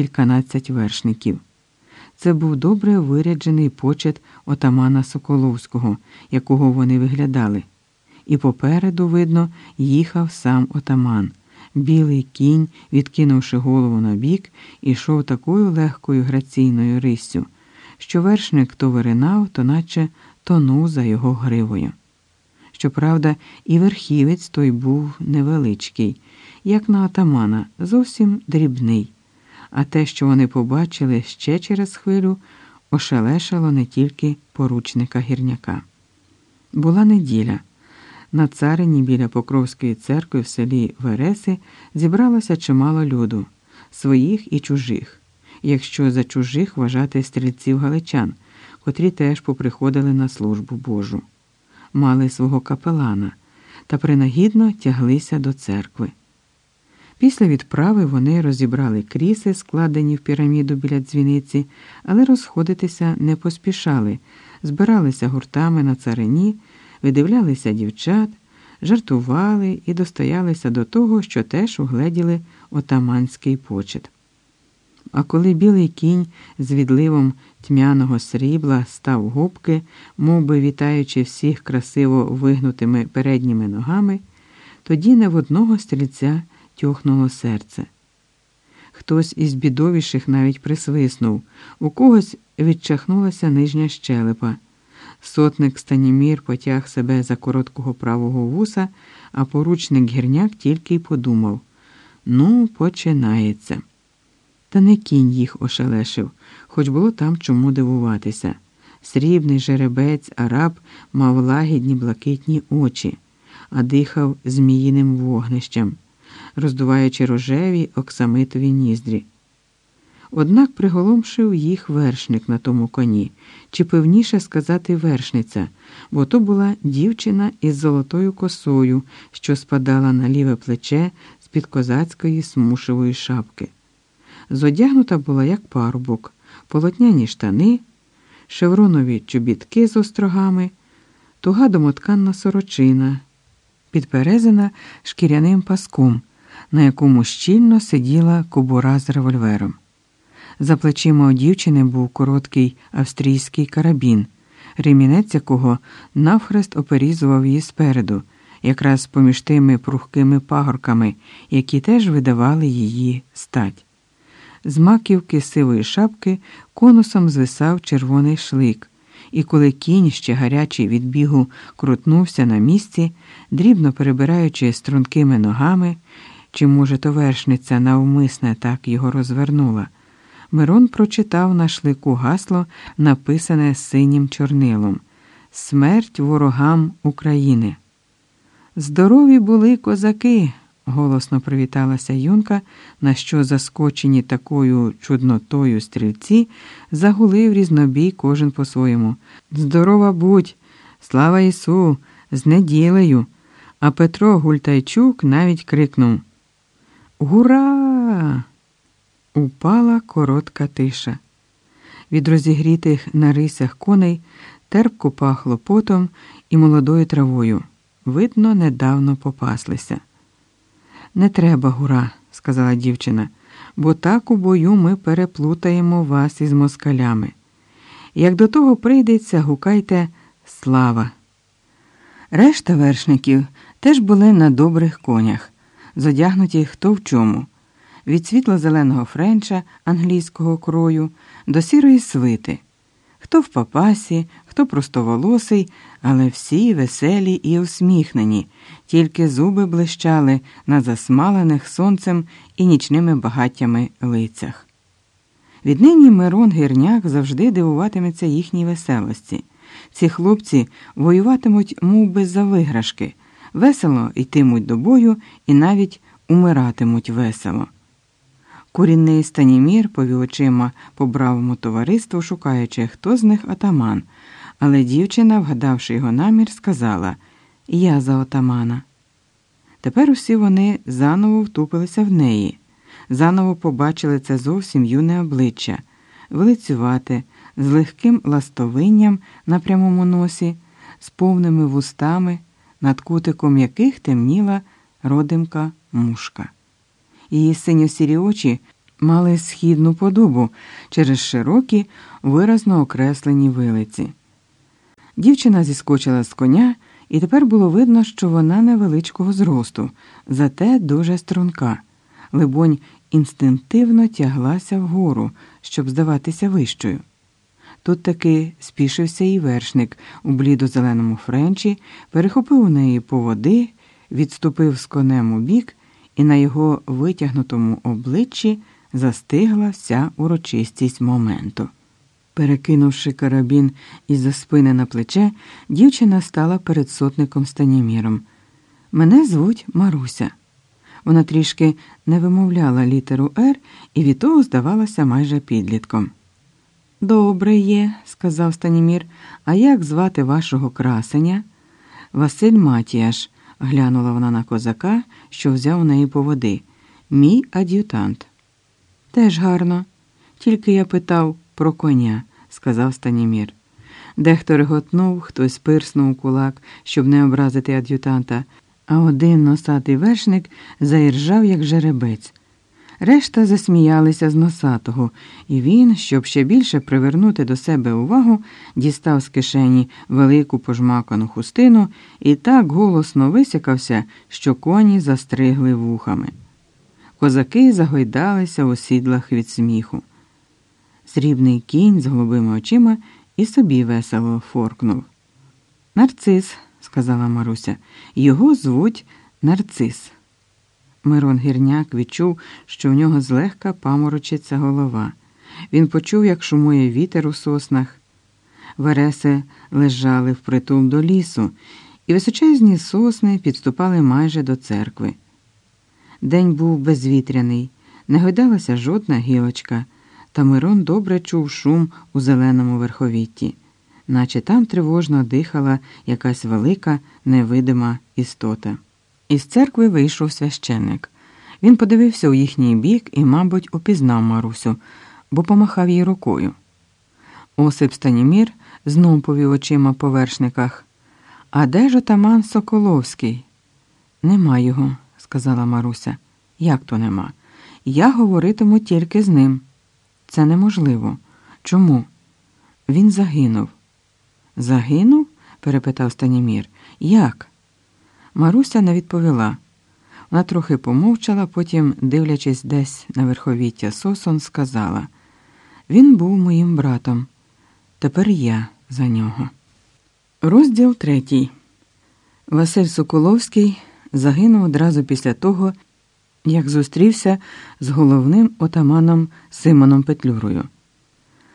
кільканадцять вершників. Це був добре виряджений почет отамана Соколовського, якого вони виглядали. І попереду, видно, їхав сам отаман. Білий кінь, відкинувши голову на бік, ішов такою легкою граційною риссю, що вершник то виринав, то наче тонув за його гривою. Щоправда, і верхівець той був невеличкий, як на атамана, зовсім дрібний. А те, що вони побачили ще через хвилю, ошелешало не тільки поручника гірняка. Була неділя. На царині біля Покровської церкви в селі Вереси зібралося чимало люду, своїх і чужих, якщо за чужих вважати стрільців галичан, котрі теж поприходили на службу Божу, мали свого капелана та принагідно тяглися до церкви. Після відправи вони розібрали кріси, складені в піраміду біля дзвіниці, але розходитися не поспішали, збиралися гуртами на царині, видивлялися дівчат, жартували і достоялися до того, що теж угледіли отаманський почет. А коли білий кінь з відливом тьмяного срібла став губки, мов би вітаючи всіх красиво вигнутими передніми ногами, тоді не в одного стрільця тьохнуло серце. Хтось із бідовіших навіть присвиснув, у когось відчахнулася нижня щелепа. Сотник Станімір потяг себе за короткого правого вуса, а поручник гірняк тільки й подумав ну, починається. Та не кінь їх ошелешив, хоч було там чому дивуватися. Срібний жеребець араб мав лагідні блакитні очі, а дихав зміїним вогнищем роздуваючи рожеві оксамитові ніздрі. Однак приголомшив їх вершник на тому коні, чи певніше сказати вершниця, бо то була дівчина із золотою косою, що спадала на ліве плече з під козацької смушевої шапки. Зодягнута була як парубок, полотняні штани, шевронові чобітки з острогами, туга домотканна сорочина, підперезана шкіряним паском на якому щільно сиділа кобура з револьвером. За плечима у дівчини був короткий австрійський карабін, ремінець якого навхрест оперізував її спереду, якраз поміж тими прухкими пагорками, які теж видавали її стать. З маківки сивої шапки конусом звисав червоний шлик, і коли кінь ще гарячий від бігу крутнувся на місці, дрібно перебираючи стрункими ногами, чи, може, то вершниця навмисне так його розвернула. Мирон прочитав на шлику гасло, написане синім чорнилом Смерть ворогам України. Здорові були козаки, голосно привіталася юнка, на що заскочені такою чуднотою стрільці, загулив різнобій кожен по-своєму. Здорова будь, слава Ісу, з неділею. А Петро Гультайчук навіть крикнув Гура! Упала коротка тиша. Від розігрітих на рисях коней терпко пахло потом і молодою травою. Видно, недавно попаслися. Не треба, гура, сказала дівчина, бо так у бою ми переплутаємо вас із москалями. Як до того прийдеться, гукайте слава. Решта вершників теж були на добрих конях зодягнуті хто в чому, від світло-зеленого френча англійського крою до сірої свити, хто в папасі, хто простоволосий, але всі веселі і усміхнені, тільки зуби блищали на засмалених сонцем і нічними багаттями лицях. Віднині Мирон Гірняк завжди дивуватиметься їхній веселості. Ці хлопці воюватимуть мов би, за виграшки весело йтимуть до бою і навіть умиратимуть весело. Курінний Станімір повів очима по бравому товариству, шукаючи, хто з них атаман, але дівчина, вгадавши його намір, сказала Я за отамана. Тепер усі вони заново втупилися в неї, заново побачили це зовсім юне обличчя, велицювате, з легким ластовинням на прямому носі, з повними вустами над кутиком яких темніла родимка мушка. Її синьо-сірі очі мали східну подобу через широкі, виразно окреслені вилиці. Дівчина зіскочила з коня, і тепер було видно, що вона невеличкого зросту, зате дуже струнка. Либонь, інстинктивно тяглася вгору, щоб здаватися вищою. Тут таки спішився і вершник у блідо-зеленому френчі, перехопив у неї поводи, відступив з конем у бік, і на його витягнутому обличчі застигла вся урочистість моменту. Перекинувши карабін із за спини на плече, дівчина стала перед сотником Станіміром. Мене звуть Маруся. Вона трішки не вимовляла літеру Р і від того здавалася майже підлітком. Добре є, сказав Станімір. А як звати вашого красеня? Василь Матіяш, глянула вона на козака, що взяв неї по води. Мій ад'ютант. Теж гарно. Тільки я питав про коня, сказав Станімір. Дехто реготнув, хтось пирснув кулак, щоб не образити ад'ютанта, а один носатий вершник заіржав, як жеребець. Решта засміялися з носатого, і він, щоб ще більше привернути до себе увагу, дістав з кишені велику пожмакану хустину і так голосно висякався, що коні застригли вухами. Козаки загойдалися у сідлах від сміху. Срібний кінь з голубими очима і собі весело форкнув. Нарцис, сказала Маруся, його звуть Нарцис. Мирон Гірняк відчув, що в нього злегка паморочиться голова. Він почув, як шумує вітер у соснах. Вереси лежали впритул до лісу, і височезні сосни підступали майже до церкви. День був безвітряний, не гойдалася жодна гілочка, та Мирон добре чув шум у зеленому верховітті, наче там тривожно дихала якась велика невидима істота. Із церкви вийшов священник. Він подивився у їхній бік і, мабуть, упізнав Марусю, бо помахав їй рукою. Осип Станімір знов повів очима по вершниках. А де ж отаман Соколовський? Нема його, сказала Маруся. Як то нема? Я говоритиму тільки з ним. Це неможливо. Чому? Він загинув. Загинув? перепитав Станімір. Як? Маруся не відповіла. Вона трохи помовчала, потім, дивлячись десь на верховіття сосон, сказала Він був моїм братом. Тепер я за нього. Розділ третій. Василь Соколовський загинув одразу після того, як зустрівся з головним отаманом Симоном Петлюрою.